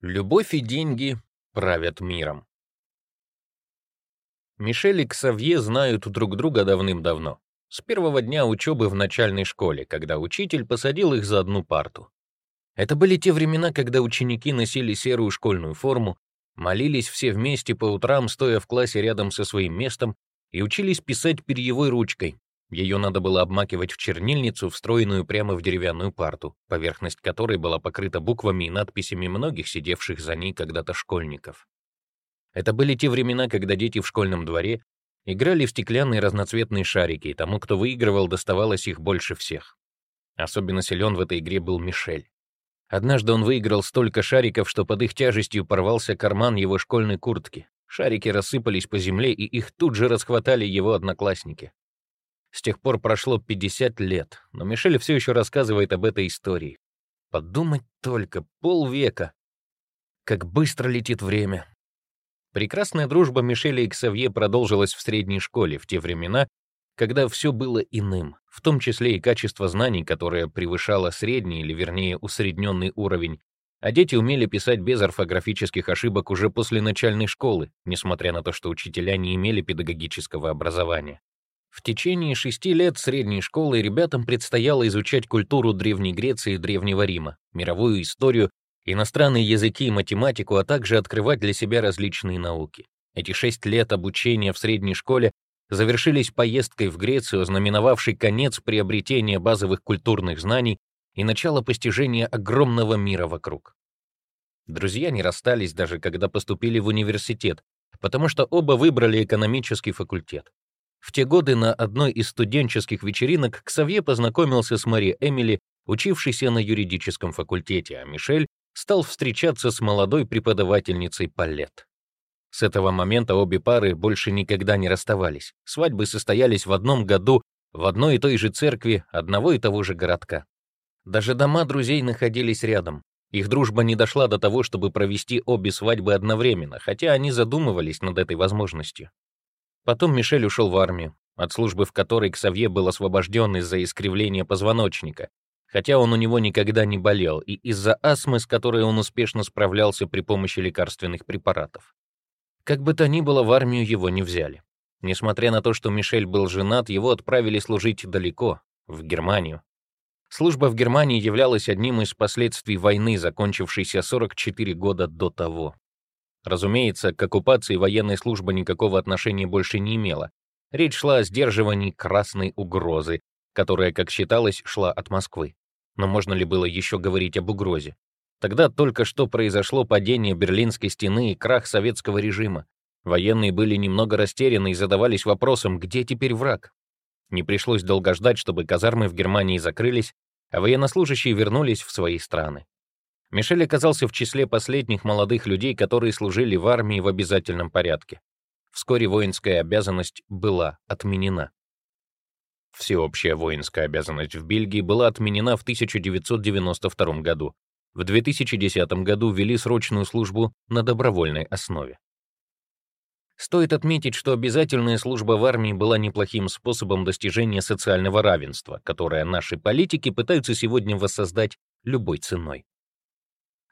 Любовь и деньги правят миром. Мишель и Ксавье знают друг друга давным-давно, с первого дня учебы в начальной школе, когда учитель посадил их за одну парту. Это были те времена, когда ученики носили серую школьную форму, молились все вместе по утрам, стоя в классе рядом со своим местом, и учились писать перьевой ручкой, ее надо было обмакивать в чернильницу, встроенную прямо в деревянную парту, поверхность которой была покрыта буквами и надписями многих сидевших за ней когда-то школьников. Это были те времена, когда дети в школьном дворе играли в стеклянные разноцветные шарики, и тому, кто выигрывал, доставалось их больше всех. Особенно силен в этой игре был Мишель. Однажды он выиграл столько шариков, что под их тяжестью порвался карман его школьной куртки. Шарики рассыпались по земле, и их тут же расхватали его одноклассники. С тех пор прошло 50 лет, но Мишель все еще рассказывает об этой истории. Подумать только, полвека. Как быстро летит время. Прекрасная дружба Мишеля и Ксавье продолжилась в средней школе в те времена, когда все было иным, в том числе и качество знаний, которое превышало средний или, вернее, усредненный уровень, а дети умели писать без орфографических ошибок уже после начальной школы, несмотря на то, что учителя не имели педагогического образования. В течение шести лет средней школы ребятам предстояло изучать культуру Древней Греции и Древнего Рима, мировую историю, иностранные языки и математику, а также открывать для себя различные науки. Эти шесть лет обучения в средней школе завершились поездкой в Грецию, знаменовавшей конец приобретения базовых культурных знаний и начало постижения огромного мира вокруг. Друзья не расстались даже когда поступили в университет, потому что оба выбрали экономический факультет. В те годы на одной из студенческих вечеринок Ксавье познакомился с Мари Эмили, учившейся на юридическом факультете, а Мишель стал встречаться с молодой преподавательницей Палет. С этого момента обе пары больше никогда не расставались. Свадьбы состоялись в одном году в одной и той же церкви одного и того же городка. Даже дома друзей находились рядом. Их дружба не дошла до того, чтобы провести обе свадьбы одновременно, хотя они задумывались над этой возможностью. Потом Мишель ушел в армию, от службы в которой Ксавье был освобожден из-за искривления позвоночника, хотя он у него никогда не болел, и из-за астмы, с которой он успешно справлялся при помощи лекарственных препаратов. Как бы то ни было, в армию его не взяли. Несмотря на то, что Мишель был женат, его отправили служить далеко, в Германию. Служба в Германии являлась одним из последствий войны, закончившейся 44 года до того. Разумеется, к оккупации военная служба никакого отношения больше не имела. Речь шла о сдерживании красной угрозы, которая, как считалось, шла от Москвы. Но можно ли было еще говорить об угрозе? Тогда только что произошло падение Берлинской стены и крах советского режима. Военные были немного растеряны и задавались вопросом, где теперь враг? Не пришлось долго ждать, чтобы казармы в Германии закрылись, а военнослужащие вернулись в свои страны. Мишель оказался в числе последних молодых людей, которые служили в армии в обязательном порядке. Вскоре воинская обязанность была отменена. Всеобщая воинская обязанность в Бельгии была отменена в 1992 году. В 2010 году ввели срочную службу на добровольной основе. Стоит отметить, что обязательная служба в армии была неплохим способом достижения социального равенства, которое наши политики пытаются сегодня воссоздать любой ценой.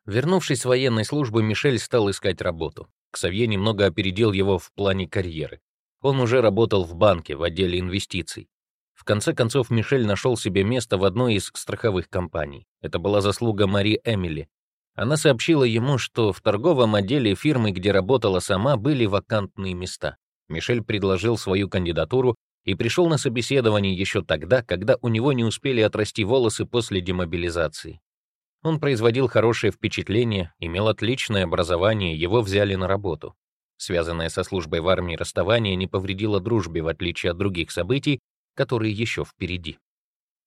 Вернувшись с военной службы, Мишель стал искать работу. Ксавье немного опередил его в плане карьеры. Он уже работал в банке, в отделе инвестиций. В конце концов, Мишель нашел себе место в одной из страховых компаний. Это была заслуга Мари Эмили. Она сообщила ему, что в торговом отделе фирмы, где работала сама, были вакантные места. Мишель предложил свою кандидатуру и пришел на собеседование еще тогда, когда у него не успели отрасти волосы после демобилизации. Он производил хорошее впечатление, имел отличное образование, его взяли на работу. Связанное со службой в армии расставание не повредило дружбе, в отличие от других событий, которые еще впереди.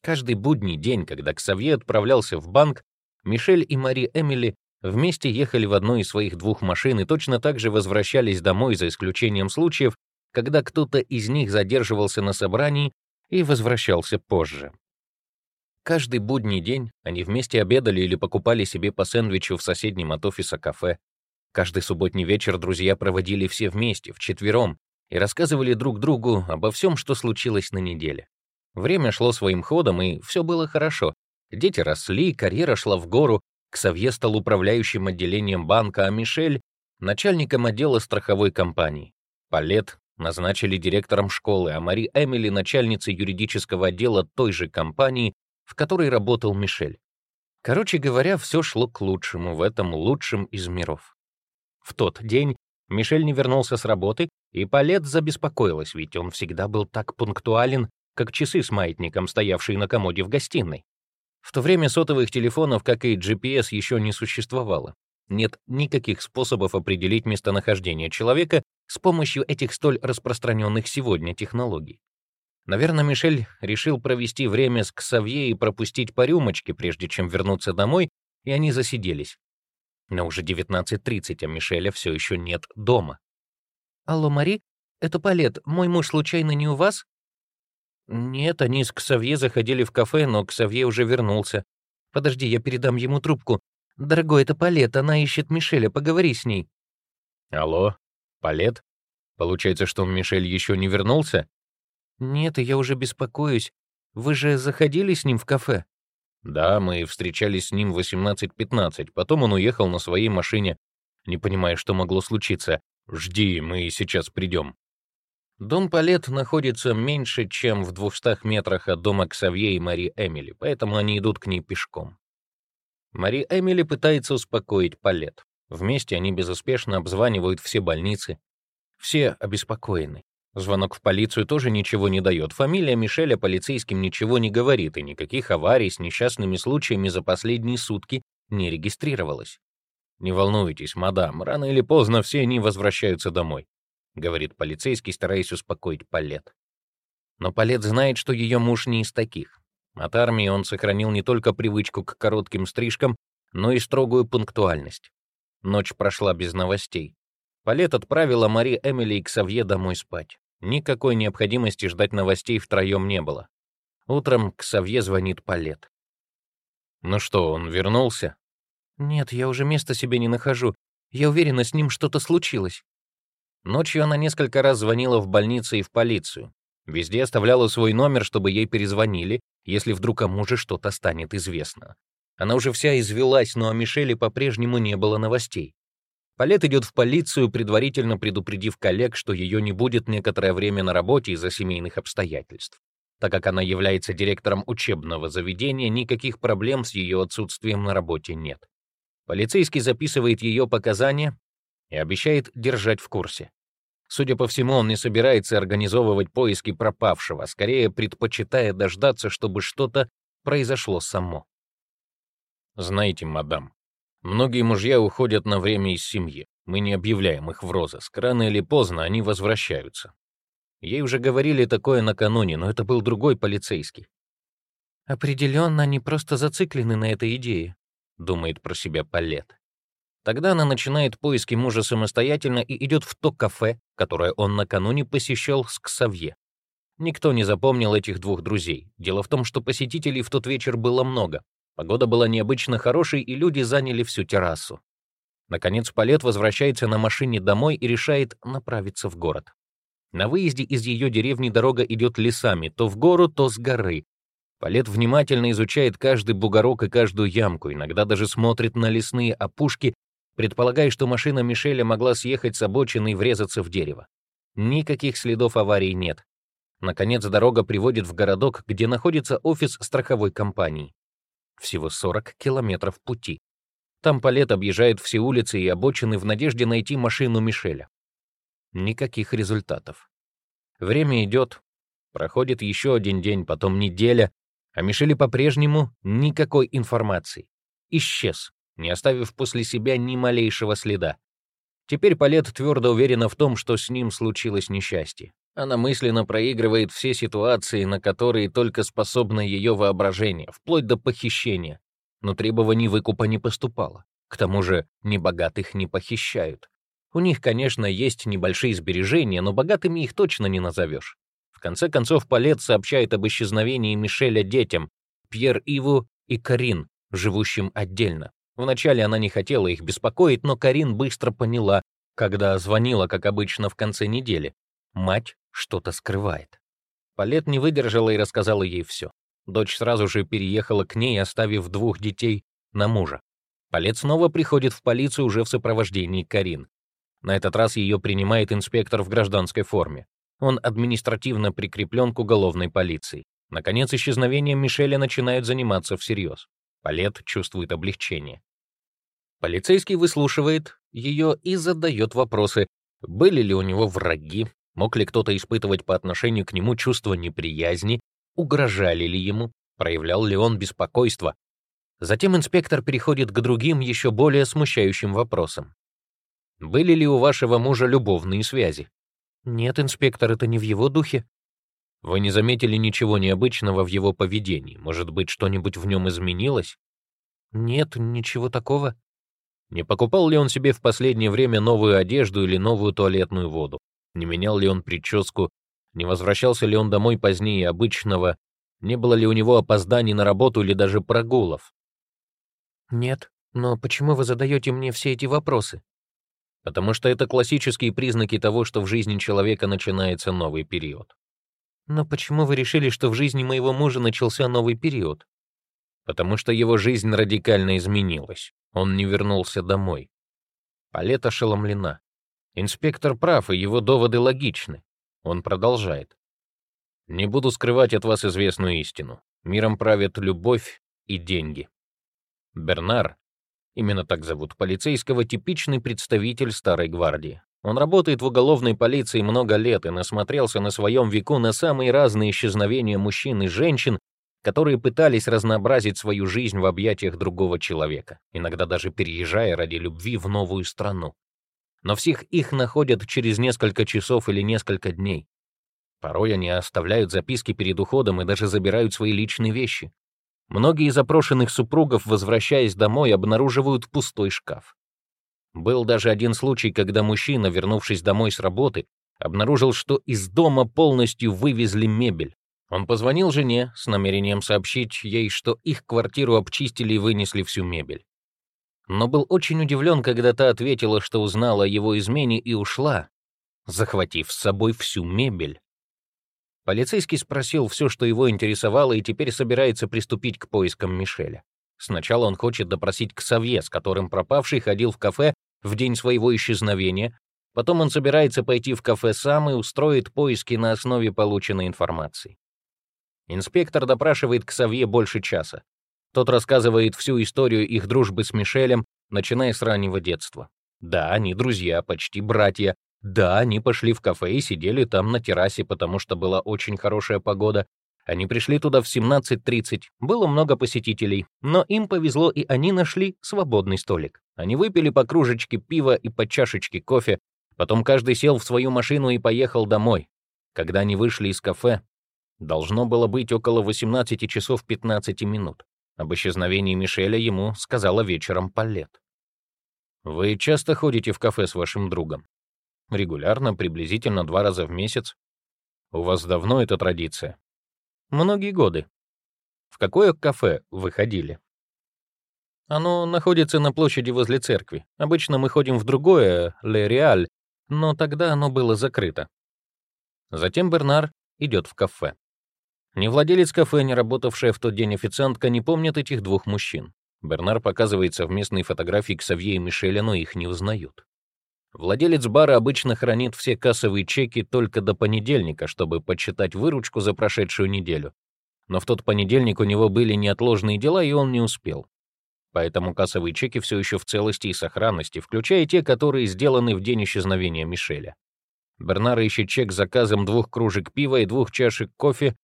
Каждый будний день, когда Ксавье отправлялся в банк, Мишель и Мари Эмили вместе ехали в одной из своих двух машин и точно так же возвращались домой, за исключением случаев, когда кто-то из них задерживался на собрании и возвращался позже. Каждый будний день они вместе обедали или покупали себе по сэндвичу в соседнем от офиса кафе. Каждый субботний вечер друзья проводили все вместе, вчетвером, и рассказывали друг другу обо всем, что случилось на неделе. Время шло своим ходом, и все было хорошо. Дети росли, карьера шла в гору, Ксавье стал управляющим отделением банка, а Мишель — начальником отдела страховой компании. Палет назначили директором школы, а Мари Эмили — начальницей юридического отдела той же компании, в которой работал Мишель. Короче говоря, все шло к лучшему в этом лучшем из миров. В тот день Мишель не вернулся с работы, и Палет забеспокоилась, ведь он всегда был так пунктуален, как часы с маятником, стоявшие на комоде в гостиной. В то время сотовых телефонов, как и GPS, еще не существовало. Нет никаких способов определить местонахождение человека с помощью этих столь распространенных сегодня технологий. Наверное, Мишель решил провести время с Ксавье и пропустить по рюмочке, прежде чем вернуться домой, и они засиделись. Но уже 19.30, а Мишеля все еще нет дома. «Алло, Мари, это Палет. Мой муж случайно не у вас?» «Нет, они с Ксавье заходили в кафе, но Ксавье уже вернулся. Подожди, я передам ему трубку. Дорогой, это Палет, она ищет Мишеля, поговори с ней». «Алло, Палет? Получается, что Мишель еще не вернулся?» «Нет, я уже беспокоюсь. Вы же заходили с ним в кафе?» «Да, мы встречались с ним в 18.15, потом он уехал на своей машине. Не понимая, что могло случиться. Жди, мы сейчас придем». Дом Палет находится меньше, чем в 200 метрах от дома Ксавье и Мари Эмили, поэтому они идут к ней пешком. Мари Эмили пытается успокоить Палет. Вместе они безуспешно обзванивают все больницы. Все обеспокоены. Звонок в полицию тоже ничего не дает. Фамилия Мишеля полицейским ничего не говорит, и никаких аварий с несчастными случаями за последние сутки не регистрировалось. «Не волнуйтесь, мадам, рано или поздно все они возвращаются домой», — говорит полицейский, стараясь успокоить Палет. Но Палет знает, что ее муж не из таких. От армии он сохранил не только привычку к коротким стрижкам, но и строгую пунктуальность. Ночь прошла без новостей. Палет отправила Мари Эмили и Ксавье домой спать. Никакой необходимости ждать новостей втроем не было. Утром Ксавье звонит Палет. «Ну что, он вернулся?» «Нет, я уже места себе не нахожу. Я уверена, с ним что-то случилось». Ночью она несколько раз звонила в больницу и в полицию. Везде оставляла свой номер, чтобы ей перезвонили, если вдруг о муже что-то станет известно. Она уже вся извелась, но о Мишеле по-прежнему не было новостей. Палет идет в полицию, предварительно предупредив коллег, что ее не будет некоторое время на работе из-за семейных обстоятельств. Так как она является директором учебного заведения, никаких проблем с ее отсутствием на работе нет. Полицейский записывает ее показания и обещает держать в курсе. Судя по всему, он не собирается организовывать поиски пропавшего, скорее предпочитая дождаться, чтобы что-то произошло само. Знаете, мадам, многие мужья уходят на время из семьи. Мы не объявляем их в розыск. Рано или поздно они возвращаются. Ей уже говорили такое накануне, но это был другой полицейский. «Определенно, они просто зациклены на этой идее», — думает про себя Палет. Тогда она начинает поиски мужа самостоятельно и идет в то кафе, которое он накануне посещал с Ксавье. Никто не запомнил этих двух друзей. Дело в том, что посетителей в тот вечер было много. Погода была необычно хорошей, и люди заняли всю террасу. Наконец Палет возвращается на машине домой и решает направиться в город. На выезде из ее деревни дорога идет лесами, то в гору, то с горы. Палет внимательно изучает каждый бугорок и каждую ямку, иногда даже смотрит на лесные опушки, предполагая, что машина Мишеля могла съехать с обочины и врезаться в дерево. Никаких следов аварии нет. Наконец, дорога приводит в городок, где находится офис страховой компании. Всего 40 километров пути. Там Палет объезжает все улицы и обочины в надежде найти машину Мишеля. Никаких результатов. Время идет. Проходит еще один день, потом неделя, а Мишеле по-прежнему никакой информации. Исчез, не оставив после себя ни малейшего следа. Теперь Палет твердо уверена в том, что с ним случилось несчастье. Она мысленно проигрывает все ситуации, на которые только способно ее воображение, вплоть до похищения. Но требований выкупа не поступало. К тому же небогатых не похищают. У них, конечно, есть небольшие сбережения, но богатыми их точно не назовешь. В конце концов, Палет сообщает об исчезновении Мишеля детям, Пьер Иву и Карин, живущим отдельно. Вначале она не хотела их беспокоить, но Карин быстро поняла, когда звонила, как обычно, в конце недели. Мать что-то скрывает. Палет не выдержала и рассказала ей все. Дочь сразу же переехала к ней, оставив двух детей на мужа. Палет снова приходит в полицию уже в сопровождении Карин. На этот раз ее принимает инспектор в гражданской форме. Он административно прикреплен к уголовной полиции. Наконец, исчезновением Мишеля начинают заниматься всерьез. Палет чувствует облегчение. Полицейский выслушивает ее и задает вопросы, были ли у него враги, мог ли кто-то испытывать по отношению к нему чувство неприязни, угрожали ли ему, проявлял ли он беспокойство. Затем инспектор переходит к другим, еще более смущающим вопросам. «Были ли у вашего мужа любовные связи?» «Нет, инспектор, это не в его духе». «Вы не заметили ничего необычного в его поведении? Может быть, что-нибудь в нем изменилось?» «Нет, ничего такого». Не покупал ли он себе в последнее время новую одежду или новую туалетную воду? Не менял ли он прическу? Не возвращался ли он домой позднее обычного? Не было ли у него опозданий на работу или даже прогулов? Нет, но почему вы задаете мне все эти вопросы? Потому что это классические признаки того, что в жизни человека начинается новый период. Но почему вы решили, что в жизни моего мужа начался новый период? Потому что его жизнь радикально изменилась. Он не вернулся домой. Палет ошеломлена. Инспектор прав, и его доводы логичны. Он продолжает. «Не буду скрывать от вас известную истину. Миром правят любовь и деньги. Бернар, именно так зовут полицейского, типичный представитель старой гвардии. Он работает в уголовной полиции много лет и насмотрелся на своем веку на самые разные исчезновения мужчин и женщин, которые пытались разнообразить свою жизнь в объятиях другого человека, иногда даже переезжая ради любви в новую страну. Но всех их находят через несколько часов или несколько дней. Порой они оставляют записки перед уходом и даже забирают свои личные вещи. Многие из опрошенных супругов, возвращаясь домой, обнаруживают пустой шкаф. Был даже один случай, когда мужчина, вернувшись домой с работы, обнаружил, что из дома полностью вывезли мебель, он позвонил жене с намерением сообщить ей, что их квартиру обчистили и вынесли всю мебель. Но был очень удивлен, когда та ответила, что узнала о его измене и ушла, захватив с собой всю мебель. Полицейский спросил все, что его интересовало, и теперь собирается приступить к поискам Мишеля. Сначала он хочет допросить Ксавье, с которым пропавший ходил в кафе в день своего исчезновения, потом он собирается пойти в кафе сам и устроит поиски на основе полученной информации. Инспектор допрашивает Ксавье больше часа. Тот рассказывает всю историю их дружбы с Мишелем, начиная с раннего детства. Да, они друзья, почти братья. Да, они пошли в кафе и сидели там на террасе, потому что была очень хорошая погода. Они пришли туда в 17.30, было много посетителей, но им повезло, и они нашли свободный столик. Они выпили по кружечке пива и по чашечке кофе, потом каждый сел в свою машину и поехал домой. Когда они вышли из кафе, Должно было быть около 18 часов 15 минут. Об исчезновении Мишеля ему сказала вечером Палет. «Вы часто ходите в кафе с вашим другом?» «Регулярно, приблизительно два раза в месяц. У вас давно эта традиция?» «Многие годы. В какое кафе вы ходили?» «Оно находится на площади возле церкви. Обычно мы ходим в другое, Ле Реаль, но тогда оно было закрыто». Затем Бернар идет в кафе. Ни владелец кафе, ни работавшая в тот день официантка не помнят этих двух мужчин. Бернар показывает совместные фотографии Ксавье и Мишеля, но их не узнают. Владелец бара обычно хранит все кассовые чеки только до понедельника, чтобы подсчитать выручку за прошедшую неделю. Но в тот понедельник у него были неотложные дела, и он не успел. Поэтому кассовые чеки все еще в целости и сохранности, включая те, которые сделаны в день исчезновения Мишеля. Бернар ищет чек с заказом двух кружек пива и двух чашек кофе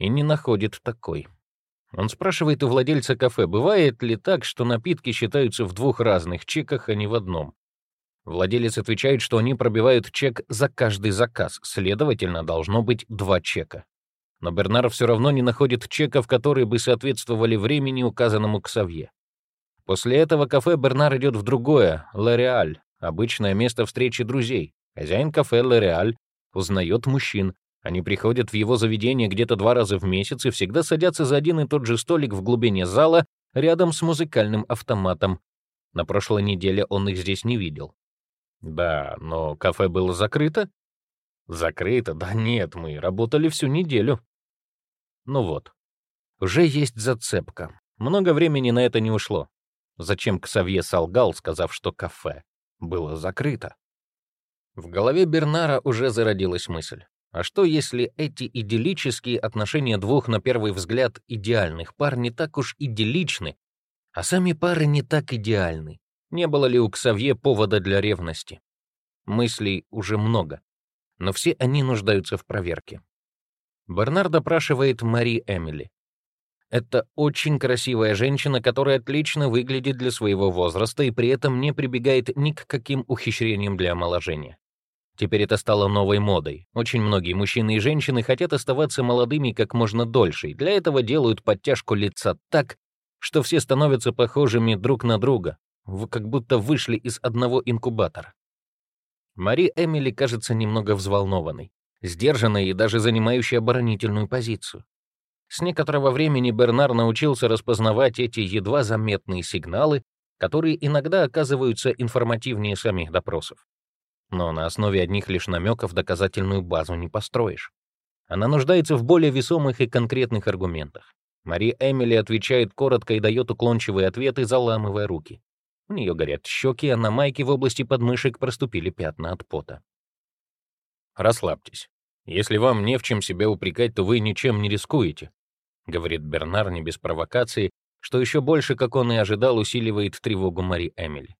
и не находит такой. Он спрашивает у владельца кафе, бывает ли так, что напитки считаются в двух разных чеках, а не в одном. Владелец отвечает, что они пробивают чек за каждый заказ, следовательно, должно быть два чека. Но Бернар все равно не находит чеков, которые бы соответствовали времени, указанному Ксавье. После этого кафе Бернар идет в другое, Лореаль, обычное место встречи друзей. Хозяин кафе Лореаль узнает мужчин, они приходят в его заведение где-то два раза в месяц и всегда садятся за один и тот же столик в глубине зала рядом с музыкальным автоматом. На прошлой неделе он их здесь не видел. Да, но кафе было закрыто? Закрыто? Да нет, мы работали всю неделю. Ну вот. Уже есть зацепка. Много времени на это не ушло. зачем Ксавье солгал, сказав, что кафе было закрыто. В голове Бернара уже зародилась мысль. А что, если эти идиллические отношения двух, на первый взгляд, идеальных пар не так уж идилличны, а сами пары не так идеальны? Не было ли у Ксавье повода для ревности? Мыслей уже много, но все они нуждаются в проверке. Бернар допрашивает Мари Эмили. Это очень красивая женщина, которая отлично выглядит для своего возраста и при этом не прибегает ни к каким ухищрениям для омоложения. Теперь это стало новой модой. Очень многие мужчины и женщины хотят оставаться молодыми как можно дольше, и для этого делают подтяжку лица так, что все становятся похожими друг на друга, как будто вышли из одного инкубатора. Мари Эмили кажется немного взволнованной, сдержанной и даже занимающей оборонительную позицию. С некоторого времени Бернар научился распознавать эти едва заметные сигналы, которые иногда оказываются информативнее самих допросов. Но на основе одних лишь намеков доказательную базу не построишь. Она нуждается в более весомых и конкретных аргументах. Мари Эмили отвечает коротко и дает уклончивые ответы, заламывая руки. У нее горят щеки, а на майке в области подмышек проступили пятна от пота. «Расслабьтесь. Если вам не в чем себя упрекать, то вы ничем не рискуете», — говорит Бернар не без провокации, что еще больше, как он и ожидал, усиливает тревогу Мари Эмили.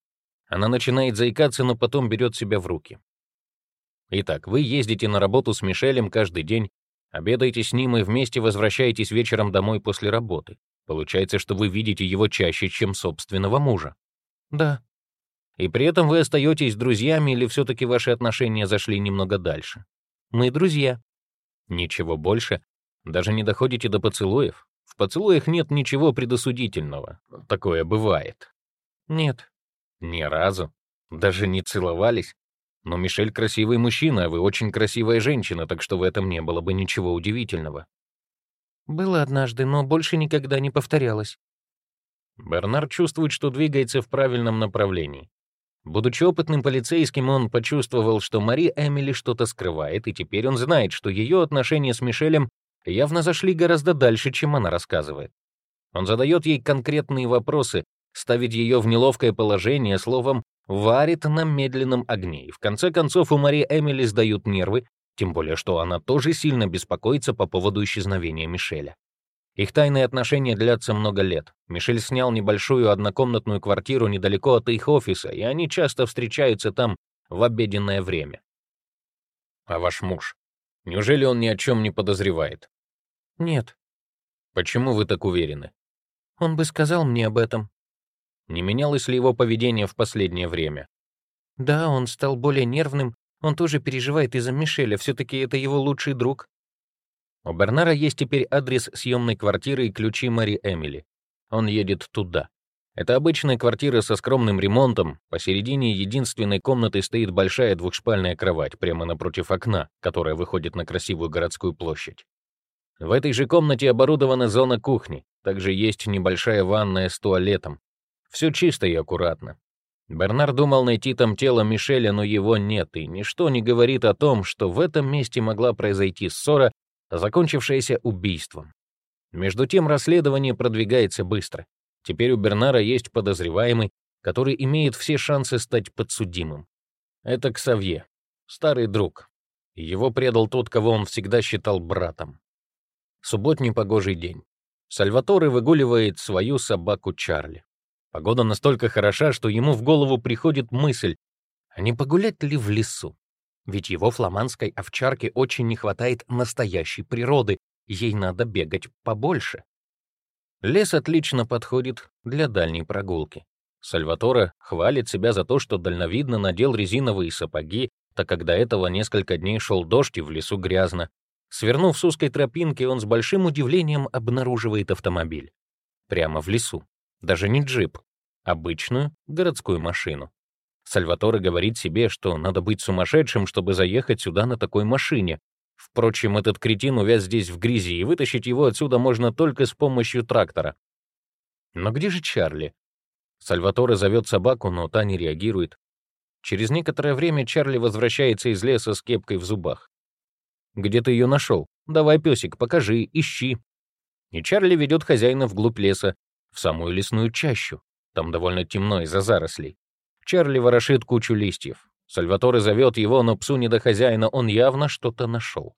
Она начинает заикаться, но потом берет себя в руки. Итак, вы ездите на работу с Мишелем каждый день, обедаете с ним и вместе возвращаетесь вечером домой после работы. Получается, что вы видите его чаще, чем собственного мужа. Да. И при этом вы остаетесь друзьями или все-таки ваши отношения зашли немного дальше? Мы друзья. Ничего больше? Даже не доходите до поцелуев? В поцелуях нет ничего предосудительного. Такое бывает. Нет. Ни разу. Даже не целовались. Но Мишель красивый мужчина, а вы очень красивая женщина, так что в этом не было бы ничего удивительного. Было однажды, но больше никогда не повторялось. Бернар чувствует, что двигается в правильном направлении. Будучи опытным полицейским, он почувствовал, что Мари Эмили что-то скрывает, и теперь он знает, что ее отношения с Мишелем явно зашли гораздо дальше, чем она рассказывает. Он задает ей конкретные вопросы, ставит ее в неловкое положение, словом, варит на медленном огне. И в конце концов у Мари Эмили сдают нервы, тем более что она тоже сильно беспокоится по поводу исчезновения Мишеля. Их тайные отношения длятся много лет. Мишель снял небольшую однокомнатную квартиру недалеко от их офиса, и они часто встречаются там в обеденное время. А ваш муж? Неужели он ни о чем не подозревает? Нет. Почему вы так уверены? Он бы сказал мне об этом. Не менялось ли его поведение в последнее время? Да, он стал более нервным. Он тоже переживает из-за Мишеля, все-таки это его лучший друг. У Бернара есть теперь адрес съемной квартиры и ключи Мэри Эмили. Он едет туда. Это обычная квартира со скромным ремонтом. Посередине единственной комнаты стоит большая двухспальная кровать прямо напротив окна, которая выходит на красивую городскую площадь. В этой же комнате оборудована зона кухни. Также есть небольшая ванная с туалетом. Все чисто и аккуратно. Бернар думал найти там тело Мишеля, но его нет, и ничто не говорит о том, что в этом месте могла произойти ссора закончившееся убийством. Между тем расследование продвигается быстро. Теперь у Бернара есть подозреваемый, который имеет все шансы стать подсудимым. Это Ксавье, старый друг. Его предал тот, кого он всегда считал братом. Субботний погожий день. Сальваторе выгуливает свою собаку Чарли. Погода настолько хороша, что ему в голову приходит мысль, а не погулять ли в лесу? Ведь его фламандской овчарке очень не хватает настоящей природы, ей надо бегать побольше. Лес отлично подходит для дальней прогулки. Сальваторе хвалит себя за то, что дальновидно надел резиновые сапоги, так как до этого несколько дней шел дождь и в лесу грязно. Свернув с узкой тропинки, он с большим удивлением обнаруживает автомобиль. Прямо в лесу. Даже не джип, обычную городскую машину. Сальваторе говорит себе, что надо быть сумасшедшим, чтобы заехать сюда на такой машине. Впрочем, этот кретин увяз здесь в грязи, и вытащить его отсюда можно только с помощью трактора. Но где же Чарли? Сальваторе зовет собаку, но та не реагирует. Через некоторое время Чарли возвращается из леса с кепкой в зубах. «Где ты ее нашел? Давай, песик, покажи, ищи». И Чарли ведет хозяина вглубь леса, в самую лесную чащу. Там довольно темно из-за зарослей. Чарли ворошит кучу листьев. Сальваторе зовет его, но псу не до хозяина, он явно что-то нашел.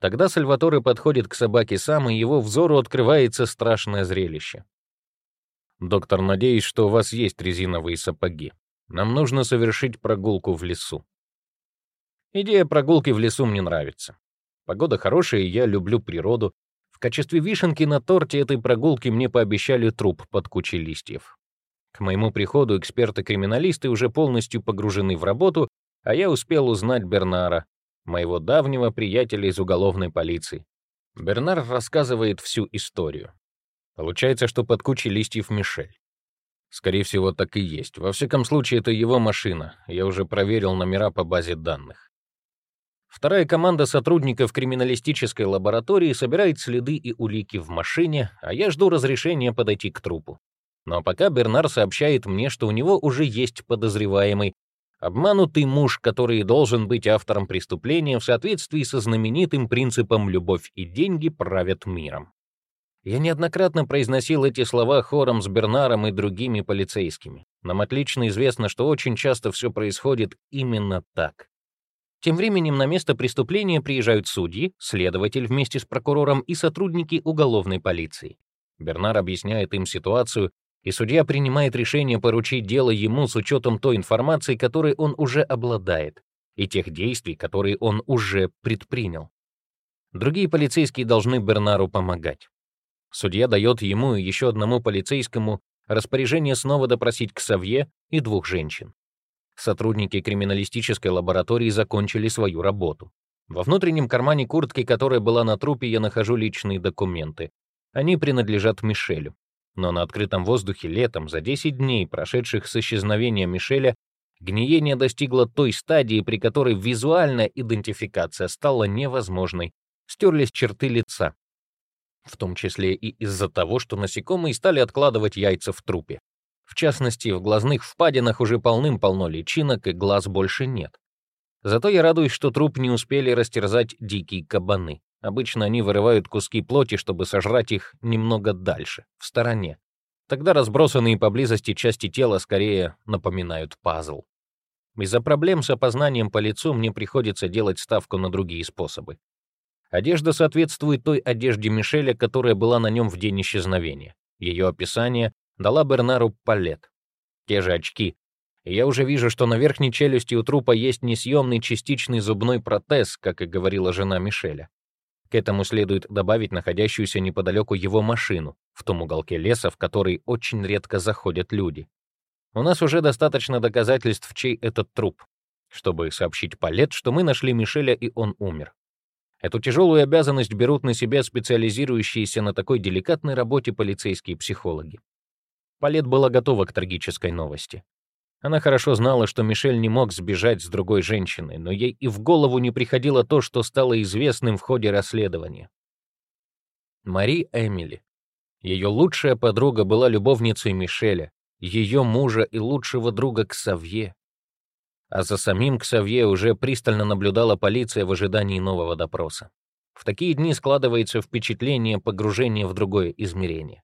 Тогда Сальваторе подходит к собаке сам, и его взору открывается страшное зрелище. «Доктор, надеюсь, что у вас есть резиновые сапоги. Нам нужно совершить прогулку в лесу». Идея прогулки в лесу мне нравится. Погода хорошая, и я люблю природу. Качестве вишенки на торте этой прогулки мне пообещали труп под кучей листьев. К моему приходу эксперты-криминалисты уже полностью погружены в работу, а я успел узнать Бернара, моего давнего приятеля из уголовной полиции. Бернар рассказывает всю историю. Получается, что под кучей листьев Мишель. Скорее всего, так и есть. Во всяком случае, это его машина. Я уже проверил номера по базе данных. Вторая команда сотрудников криминалистической лаборатории собирает следы и улики в машине, а я жду разрешения подойти к трупу. Но пока Бернар сообщает мне, что у него уже есть подозреваемый, обманутый муж, который должен быть автором преступления в соответствии со знаменитым принципом «любовь и деньги правят миром». Я неоднократно произносил эти слова хором с Бернаром и другими полицейскими. Нам отлично известно, что очень часто все происходит именно так. Тем временем на место преступления приезжают судьи, следователь вместе с прокурором и сотрудники уголовной полиции. Бернар объясняет им ситуацию, и судья принимает решение поручить дело ему с учетом той информации, которой он уже обладает, и тех действий, которые он уже предпринял. Другие полицейские должны Бернару помогать. Судья дает ему и еще одному полицейскому распоряжение снова допросить Ксавье и двух женщин. Сотрудники криминалистической лаборатории закончили свою работу. Во внутреннем кармане куртки, которая была на трупе, я нахожу личные документы. Они принадлежат Мишелю но на открытом воздухе летом, за 10 дней, прошедших с исчезновения Мишеля, гниение достигло той стадии, при которой визуальная идентификация стала невозможной, стерлись черты лица, в том числе и из-за того, что насекомые стали откладывать яйца в трупе. В частности, в глазных впадинах уже полным-полно личинок, и глаз больше нет. Зато я радуюсь, что труп не успели растерзать дикие кабаны. Обычно они вырывают куски плоти, чтобы сожрать их немного дальше, в стороне. Тогда разбросанные поблизости части тела скорее напоминают пазл. Из-за проблем с опознанием по лицу мне приходится делать ставку на другие способы. Одежда соответствует той одежде Мишеля, которая была на нем в день исчезновения. Ее описание дала Бернару Палет. Те же очки. И я уже вижу, что на верхней челюсти у трупа есть несъемный частичный зубной протез, как и говорила жена Мишеля. К этому следует добавить находящуюся неподалеку его машину, в том уголке леса, в который очень редко заходят люди. У нас уже достаточно доказательств, чей этот труп, чтобы сообщить Палет, что мы нашли Мишеля и он умер. Эту тяжелую обязанность берут на себя специализирующиеся на такой деликатной работе полицейские психологи. Палет была готова к трагической новости. Она хорошо знала, что Мишель не мог сбежать с другой женщиной, но ей и в голову не приходило то, что стало известным в ходе расследования. Мари Эмили. Ее лучшая подруга была любовницей Мишеля, ее мужа и лучшего друга Ксавье. А за самим Ксавье уже пристально наблюдала полиция в ожидании нового допроса. В такие дни складывается впечатление погружения в другое измерение.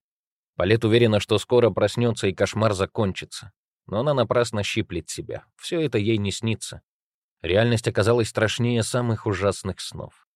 Палет уверена, что скоро проснется и кошмар закончится. Но она напрасно щиплет себя. Все это ей не снится. Реальность оказалась страшнее самых ужасных снов.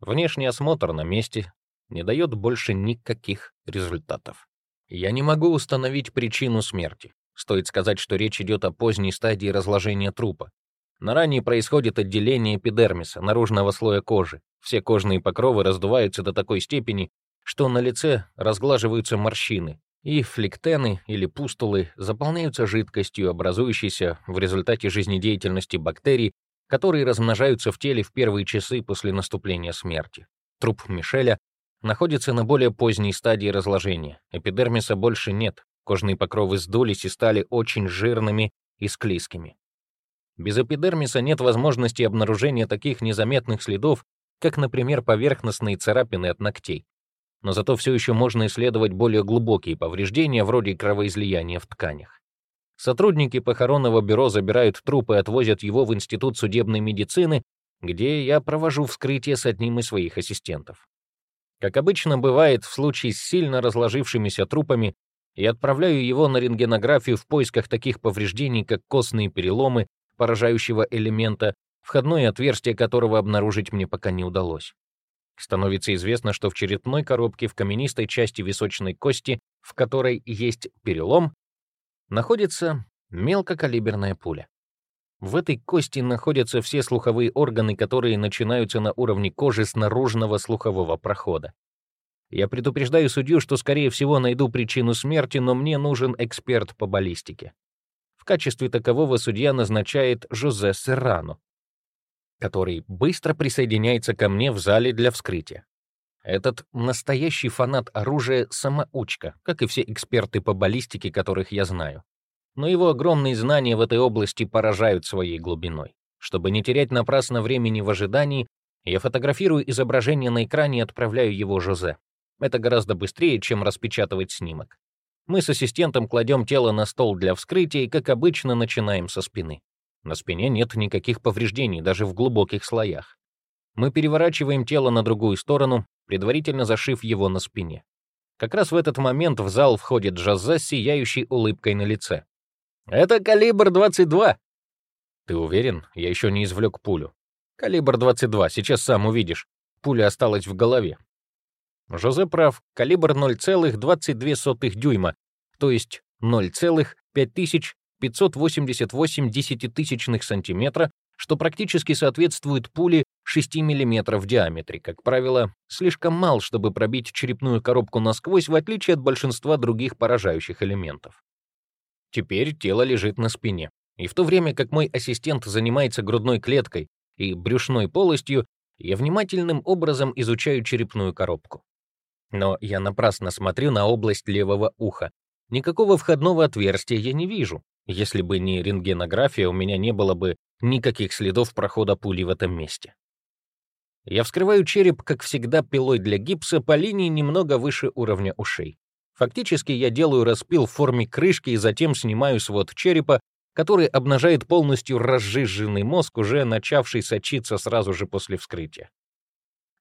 Внешний осмотр на месте не дает больше никаких результатов. Я не могу установить причину смерти. Стоит сказать, что речь идет о поздней стадии разложения трупа. На ране происходит отделение эпидермиса, наружного слоя кожи. Все кожные покровы раздуваются до такой степени, что на лице разглаживаются морщины, и флектены или пустулы заполняются жидкостью, образующейся в результате жизнедеятельности бактерий, которые размножаются в теле в первые часы после наступления смерти. Труп Мишеля находится на более поздней стадии разложения. Эпидермиса больше нет, кожные покровы сдулись и стали очень жирными и склизкими. Без эпидермиса нет возможности обнаружения таких незаметных следов, как, например, поверхностные царапины от ногтей но зато все еще можно исследовать более глубокие повреждения вроде кровоизлияния в тканях. Сотрудники похоронного бюро забирают труп и отвозят его в Институт судебной медицины, где я провожу вскрытие с одним из своих ассистентов. Как обычно бывает в случае с сильно разложившимися трупами, и отправляю его на рентгенографию в поисках таких повреждений, как костные переломы поражающего элемента, входное отверстие которого обнаружить мне пока не удалось. Становится известно, что в черепной коробке в каменистой части височной кости, в которой есть перелом, находится мелкокалиберная пуля. В этой кости находятся все слуховые органы, которые начинаются на уровне кожи с наружного слухового прохода. Я предупреждаю судью, что, скорее всего, найду причину смерти, но мне нужен эксперт по баллистике. В качестве такового судья назначает Жозе Серрано, который быстро присоединяется ко мне в зале для вскрытия. Этот настоящий фанат оружия — самоучка, как и все эксперты по баллистике, которых я знаю. Но его огромные знания в этой области поражают своей глубиной. Чтобы не терять напрасно времени в ожидании, я фотографирую изображение на экране и отправляю его Жозе. Это гораздо быстрее, чем распечатывать снимок. Мы с ассистентом кладем тело на стол для вскрытия и, как обычно, начинаем со спины. На спине нет никаких повреждений, даже в глубоких слоях. Мы переворачиваем тело на другую сторону, предварительно зашив его на спине. Как раз в этот момент в зал входит Джаза с сияющей улыбкой на лице. «Это калибр 22!» «Ты уверен? Я еще не извлек пулю». «Калибр 22, сейчас сам увидишь. Пуля осталась в голове». Жозе прав, калибр 0,22 дюйма, то есть 0,5588 десятитысячных сантиметра, что практически соответствует пуле 6 мм в диаметре, как правило, слишком мал, чтобы пробить черепную коробку насквозь, в отличие от большинства других поражающих элементов. Теперь тело лежит на спине, и в то время как мой ассистент занимается грудной клеткой и брюшной полостью, я внимательным образом изучаю черепную коробку. Но я напрасно смотрю на область левого уха. Никакого входного отверстия я не вижу. Если бы не рентгенография, у меня не было бы никаких следов прохода пули в этом месте. Я вскрываю череп, как всегда, пилой для гипса по линии немного выше уровня ушей. Фактически я делаю распил в форме крышки и затем снимаю свод черепа, который обнажает полностью разжиженный мозг, уже начавший сочиться сразу же после вскрытия.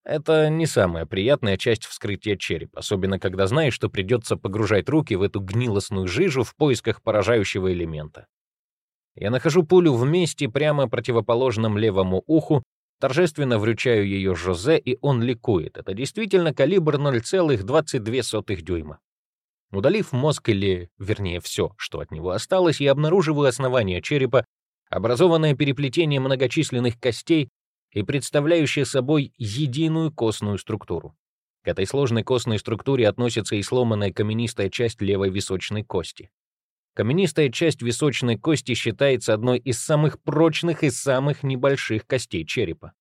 Это не самая приятная часть вскрытия черепа, особенно когда знаешь, что придется погружать руки в эту гнилостную жижу в поисках поражающего элемента. Я нахожу пулю в месте прямо противоположном левому уху, торжественно вручаю ее Жозе, и он ликует. Это действительно калибр 0,22 дюйма. Удалив мозг или, вернее, все, что от него осталось, я обнаруживаю основание черепа, образованное переплетением многочисленных костей, и представляющая собой единую костную структуру. К этой сложной костной структуре относится и сломанная каменистая часть левой височной кости. Каменистая часть височной кости считается одной из самых прочных и самых небольших костей черепа.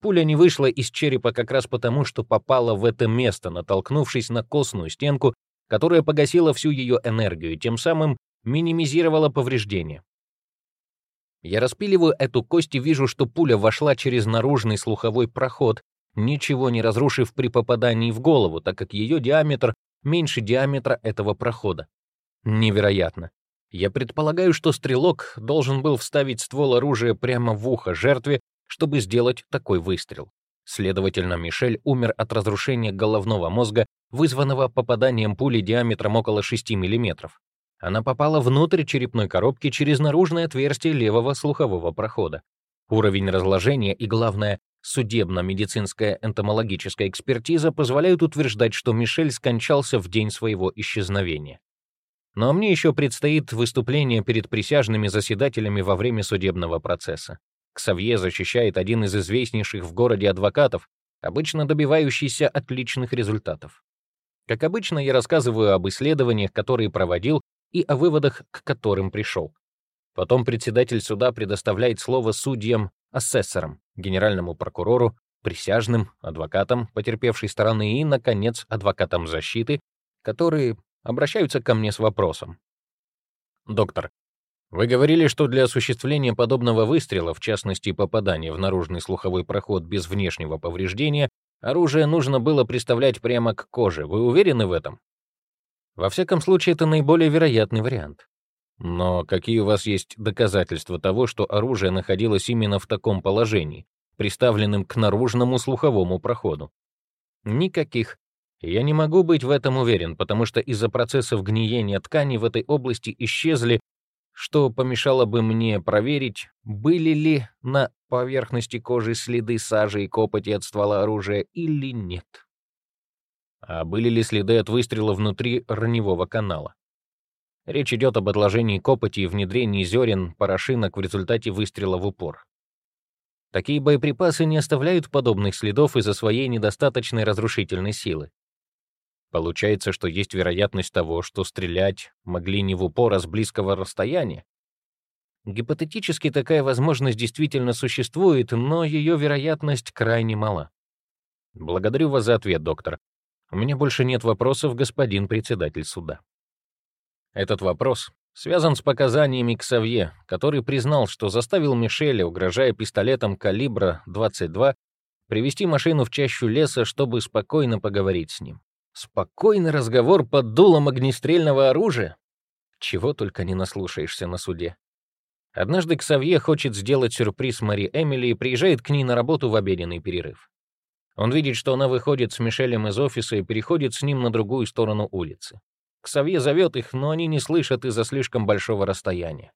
Пуля не вышла из черепа как раз потому, что попала в это место, натолкнувшись на костную стенку, которая погасила всю ее энергию, тем самым минимизировала повреждения. Я распиливаю эту кость и вижу, что пуля вошла через наружный слуховой проход, ничего не разрушив при попадании в голову, так как ее диаметр меньше диаметра этого прохода. Невероятно. Я предполагаю, что стрелок должен был вставить ствол оружия прямо в ухо жертве, чтобы сделать такой выстрел. Следовательно, Мишель умер от разрушения головного мозга, вызванного попаданием пули диаметром около 6 мм. Она попала внутрь черепной коробки через наружное отверстие левого слухового прохода. Уровень разложения и, главное, судебно-медицинская энтомологическая экспертиза позволяют утверждать, что Мишель скончался в день своего исчезновения. Но мне еще предстоит выступление перед присяжными заседателями во время судебного процесса. Ксавье защищает один из известнейших в городе адвокатов, обычно добивающийся отличных результатов. Как обычно, я рассказываю об исследованиях, которые проводил и о выводах, к которым пришел. Потом председатель суда предоставляет слово судьям-ассессорам, генеральному прокурору, присяжным, адвокатам потерпевшей стороны и, наконец, адвокатам защиты, которые обращаются ко мне с вопросом. «Доктор, вы говорили, что для осуществления подобного выстрела, в частности попадания в наружный слуховой проход без внешнего повреждения, оружие нужно было приставлять прямо к коже. Вы уверены в этом?» Во всяком случае, это наиболее вероятный вариант. Но какие у вас есть доказательства того, что оружие находилось именно в таком положении, приставленным к наружному слуховому проходу? Никаких. Я не могу быть в этом уверен, потому что из-за процессов гниения ткани в этой области исчезли, что помешало бы мне проверить, были ли на поверхности кожи следы сажи и копоти от ствола оружия или нет. А были ли следы от выстрела внутри раневого канала? Речь идет об отложении копоти и внедрении зерен порошинок в результате выстрела в упор. Такие боеприпасы не оставляют подобных следов из-за своей недостаточной разрушительной силы. Получается, что есть вероятность того, что стрелять могли не в упор, а с близкого расстояния. Гипотетически такая возможность действительно существует, но ее вероятность крайне мала. Благодарю вас за ответ, доктор. У меня больше нет вопросов, господин председатель суда. Этот вопрос связан с показаниями Ксавье, который признал, что заставил Мишеля, угрожая пистолетом калибра 22, привести машину в чащу леса, чтобы спокойно поговорить с ним. Спокойный разговор под дулом огнестрельного оружия? Чего только не наслушаешься на суде. Однажды Ксавье хочет сделать сюрприз Мари Эмили и приезжает к ней на работу в обеденный перерыв. Он видит, что она выходит с Мишелем из офиса и переходит с ним на другую сторону улицы. Ксавье зовет их, но они не слышат из-за слишком большого расстояния.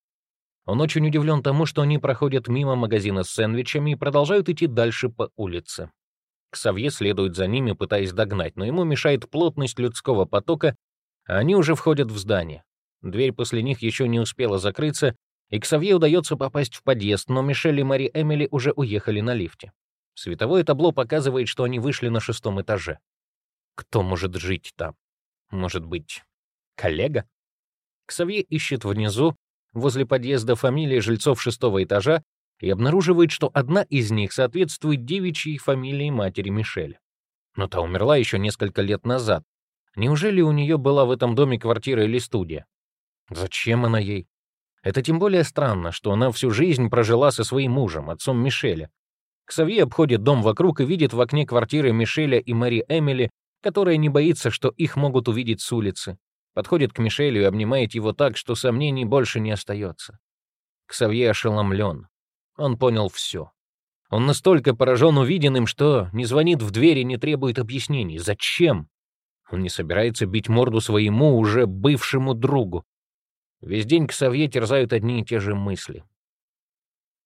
Он очень удивлен тому, что они проходят мимо магазина с сэндвичами и продолжают идти дальше по улице. Ксавье следует за ними, пытаясь догнать, но ему мешает плотность людского потока, а они уже входят в здание. Дверь после них еще не успела закрыться, и Ксавье удается попасть в подъезд, но Мишель и Мари Эмили уже уехали на лифте. Световое табло показывает, что они вышли на шестом этаже. Кто может жить там? Может быть, коллега? Ксавье ищет внизу, возле подъезда фамилии жильцов шестого этажа, и обнаруживает, что одна из них соответствует девичьей фамилии матери Мишель. Но та умерла еще несколько лет назад. Неужели у нее была в этом доме квартира или студия? Зачем она ей? Это тем более странно, что она всю жизнь прожила со своим мужем, отцом Мишеля. Ксавье обходит дом вокруг и видит в окне квартиры Мишеля и Мари Эмили, которая не боится, что их могут увидеть с улицы. Подходит к Мишелю и обнимает его так, что сомнений больше не остается. Ксавье ошеломлен. Он понял все. Он настолько поражен увиденным, что не звонит в дверь и не требует объяснений. Зачем? Он не собирается бить морду своему уже бывшему другу. Весь день к Савье терзают одни и те же мысли.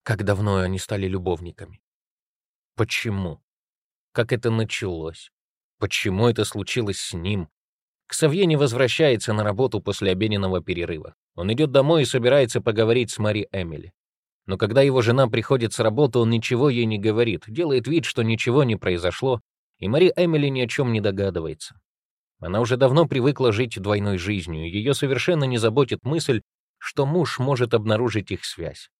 Как давно они стали любовниками? Почему? Как это началось? Почему это случилось с ним? Ксавье не возвращается на работу после обеденного перерыва. Он идет домой и собирается поговорить с Мари Эмили. Но когда его жена приходит с работы, он ничего ей не говорит, делает вид, что ничего не произошло, и Мари Эмили ни о чем не догадывается. Она уже давно привыкла жить двойной жизнью, ее совершенно не заботит мысль, что муж может обнаружить их связь.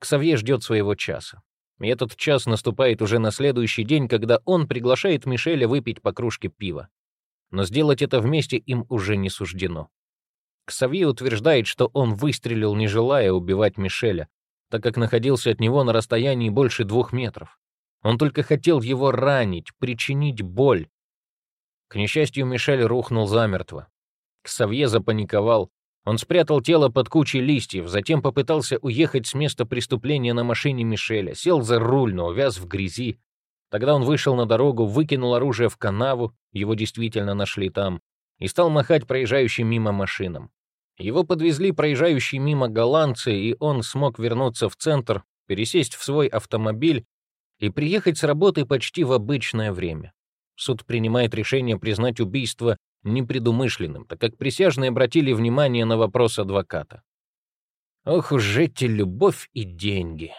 Ксавье ждет своего часа. И этот час наступает уже на следующий день, когда он приглашает Мишеля выпить по кружке пива. Но сделать это вместе им уже не суждено. Ксавье утверждает, что он выстрелил, не желая убивать Мишеля, так как находился от него на расстоянии больше двух метров. Он только хотел его ранить, причинить боль. К несчастью, Мишель рухнул замертво. Ксавье запаниковал. Он спрятал тело под кучей листьев, затем попытался уехать с места преступления на машине Мишеля, сел за руль, но увяз в грязи. Тогда он вышел на дорогу, выкинул оружие в канаву, его действительно нашли там, и стал махать проезжающим мимо машинам. Его подвезли проезжающие мимо голландцы, и он смог вернуться в центр, пересесть в свой автомобиль и приехать с работы почти в обычное время. Суд принимает решение признать убийство непредумышленным, так как присяжные обратили внимание на вопрос адвоката. Ох уж эти любовь и деньги.